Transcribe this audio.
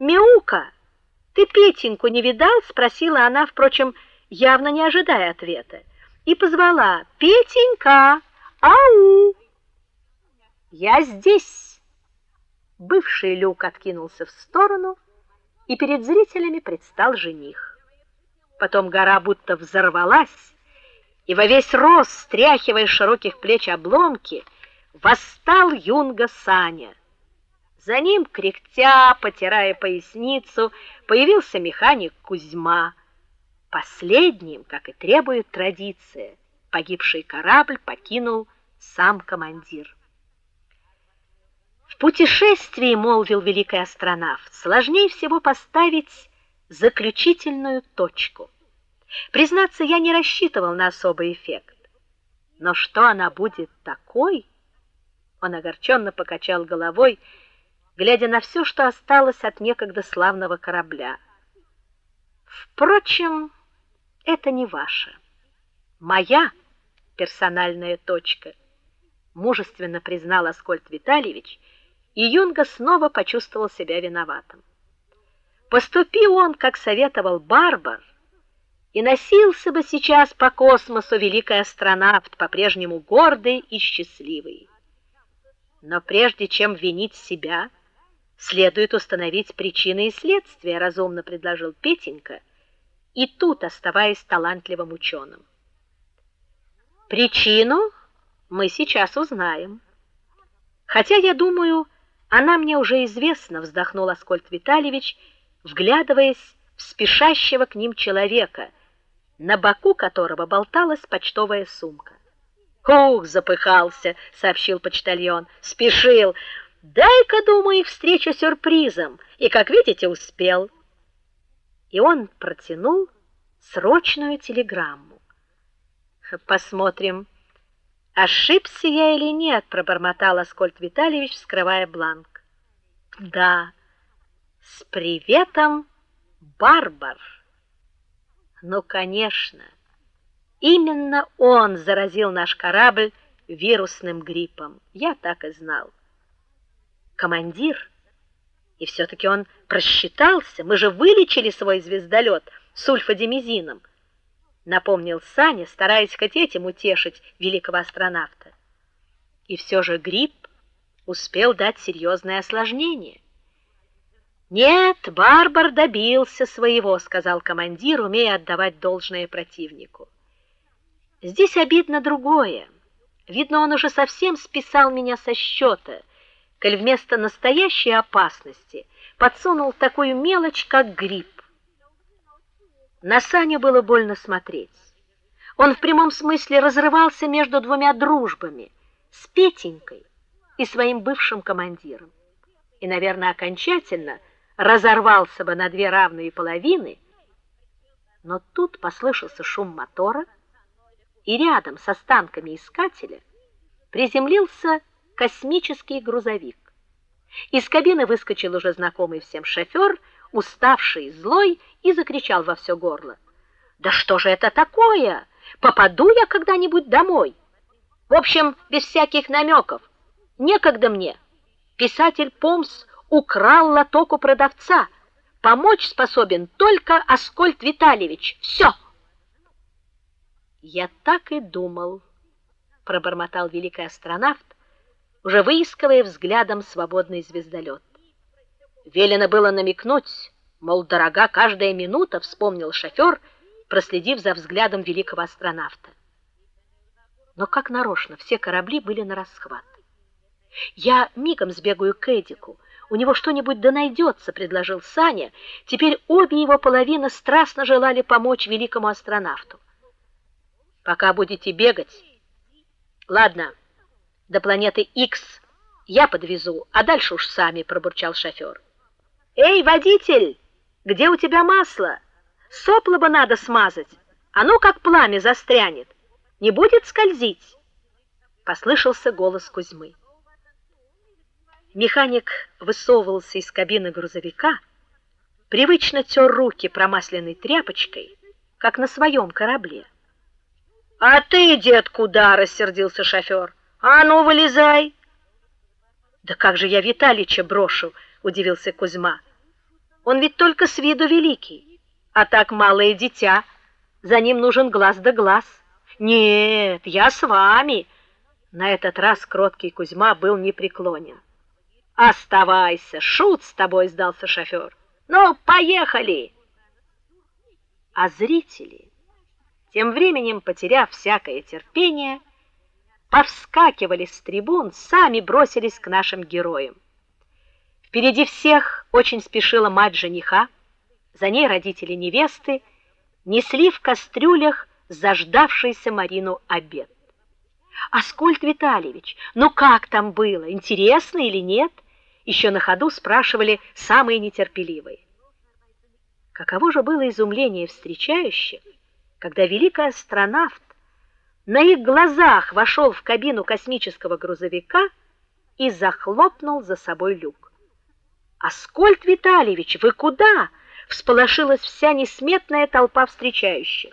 Мяука, ты Петеньку не видал? спросила она, впрочем, явно не ожидая ответа, и позвала: "Петенька, ау!" "Я здесь". Бывший Люк откинулся в сторону, и перед зрителями предстал жених. Потом гора будто взорвалась, и во весь рост, стряхивая с широких плеч обломки, восстал юнга Саня. За ним, кряхтя, потирая поясницу, появился механик Кузьма. Последним, как и требует традиция, погибший корабль покинул сам командир. В путешествии, молвил великий астронавт, сложнее всего поставить заключительную точку. Признаться, я не рассчитывал на особый эффект. Но что она будет такой? Он огорченно покачал головой глядя на все, что осталось от некогда славного корабля. Впрочем, это не ваше. Моя персональная точка, мужественно признал Аскольд Витальевич, и Юнга снова почувствовал себя виноватым. Поступи он, как советовал Барбар, и носился бы сейчас по космосу великий астронавт, по-прежнему гордый и счастливый. Но прежде чем винить себя, следует установить причины и следствия, разумно предложил Петенька, и тут оставаясь талантливым ученым. Причину мы сейчас узнаем. Хотя я думаю, она мне уже известна, вздохнул Аскольд Витальевич, вглядываясь в спешащего к ним человека, на боку которого болталась почтовая сумка. "Ух, запыхался", сообщил почтальон. "Спешил. Дай-ка, думаю, встречу сюрпризом, и, как видите, успел. И он протянул срочную телеграмму. Посмотрим, ошибся я или нет, пробормотал Аскольд Витальевич, вскрывая бланк. Да. С приветом, Барбар. Ну, конечно. Именно он заразил наш корабль вирусным гриппом. Я так и знал командир. И все таки он просчитался. Мы же вылечили свой звездолет сульфадимизином. Напомнил Саня, стараясь хоть этим утешить великого астронавта. И все же грипп успел дать серьезное осложнение. Нет, Барбар добился своего, сказал командир, умея отдавать должное противнику. Здесь обидно другое. Видно, он уже совсем списал меня со счета коль вместо настоящей опасности подсунул такую мелочь, как грипп. На Саню было больно смотреть. Он в прямом смысле разрывался между двумя дружбами, с Петенькой и своим бывшим командиром. И, наверное, окончательно разорвался бы на две равные половины. Но тут послышался шум мотора, и рядом с останками искателя приземлился космический грузовик. Из кабины выскочил уже знакомый всем шофер, уставший, злой, и закричал во все горло: "Да что же это такое? Попаду я когда-нибудь домой?" В общем, без всяких намеков. Некогда мне. Писатель Помс украл лоток у продавца. Помочь способен только Аскольд Витальевич. Все. Я так и думал, пробормотал великий астронавт, уже выискивая взглядом свободный звездолет. Велено было намекнуть, мол, дорога каждая минута, вспомнил шофер, проследив за взглядом великого астронавта. Но как нарочно все корабли были на расхват. Я мигом сбегаю к Эдику. У него что-нибудь да найдется», — предложил Саня. Теперь обе его половины страстно желали помочь великому астронавту. Пока будете бегать. Ладно, до планеты X я подвезу, а дальше уж сами, пробурчал шофер. Эй, водитель, где у тебя масло? Сопла бы надо смазать. А ну как пламя застрянет, не будет скользить. Послышался голос Кузьмы. Механик высовывался из кабины грузовика, привычно тер руки промасленной тряпочкой, как на своем корабле. А ты, дед, куда, рассердился шофер. А ну вылезай. Да как же я Виталича брошу, удивился Кузьма. Он ведь только с виду великий, а так малое дитя. За ним нужен глаз да глаз. Нет, я с вами. На этот раз кроткий Кузьма был непреклонен. Оставайся, шут с тобой, сдался шофер. Ну, поехали. А зрители, тем временем потеряв всякое терпение, повскакивали с трибун, сами бросились к нашим героям. Впереди всех очень спешила мать жениха, за ней родители невесты, несли в кастрюлях заждавшийся Марину обед. Аскольд Витальевич, ну как там было, интересно или нет? Еще на ходу спрашивали самые нетерпеливые. Каково же было изумление встречающих, когда великий астронавт на их глазах вошел в кабину космического грузовика и захлопнул за собой люк. Аскольд Витальевич, вы куда? всполошилась вся несметная толпа встречающих.